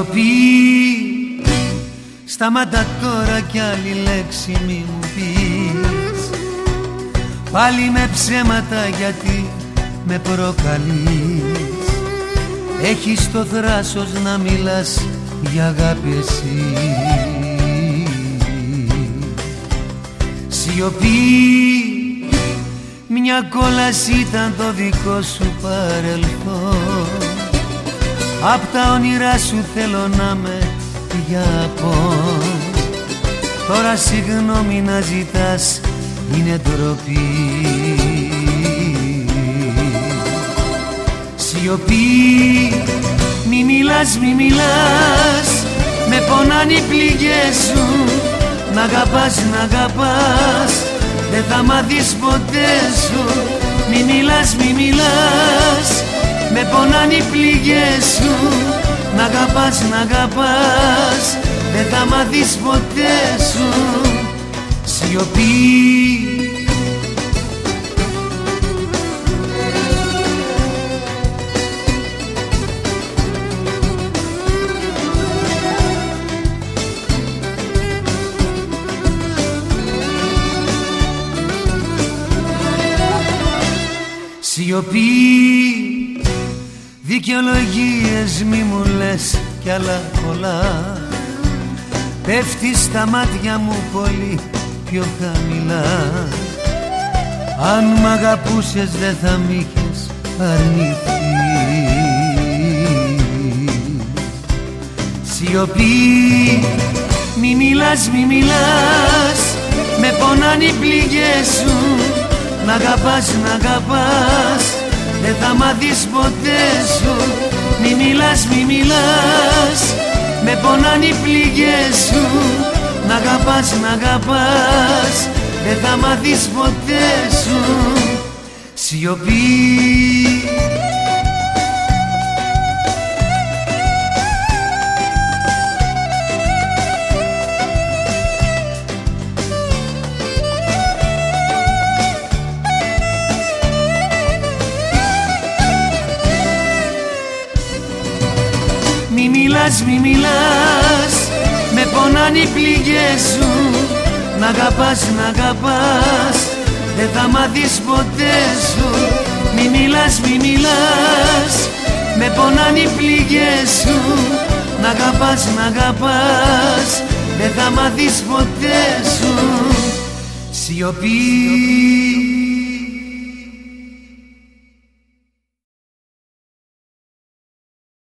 Σιωπή. Σταματά τώρα κι άλλη λέξη μη μου πεις. Πάλι με ψέματα γιατί με προκαλείς. Έχεις το θράσος να μιλάς για αγάπη εσύ. Σιωπή. Μια κόλαση ήταν το δικό σου παρελθόν Απ' τα όνειρά σου θέλω να με διαπώ Τώρα συγγνώμη να ζητάς είναι ντροπή. Σιωπή μη μιλάς, μη μιλάς. Με πονάνε οι πληγές σου. Να αγαπάς, να αγαπάς. Δεν θα μάθεις ποτέ σου. Μη μιλάς, μη μιλάς Με πονάνε οι πληγές σου Να αγαπάς, να αγαπάς Δεν θα μάθεις ποτέ σου Σιωπή. Σιωπή Δικαιολογίες μη μου λες κι άλλα πολλά. Πέφτει στα μάτια μου πολύ πιο χαμηλά. Αν μ' αγαπούσες δεν θα μ' είχες αρνηθεί. Σιωπή μη μιλάς, μη μιλάς. Με πονάνε οι πληγές σου. Να αγαπάς, να αγαπάς Δεν θα μάθεις ποτέ σου. Μη μιλάς, μη μιλάς. Με πονάνε οι πληγές σου. Να αγαπάς, να αγαπάς. Δεν θα μάθεις ποτέ σου. Σιωπή Μη μιλάς, μη μιλάς Με πονάνε οι πληγές σου. Να αγαπάς, να αγαπάς Δεν θα μάθεις ποτέ σου. Μη μιλάς, μη μιλάς Με πονάνε οι πληγές σου. Να αγαπάς, να αγαπάς Δεν θα μάθεις ποτέ σου. Σιωπή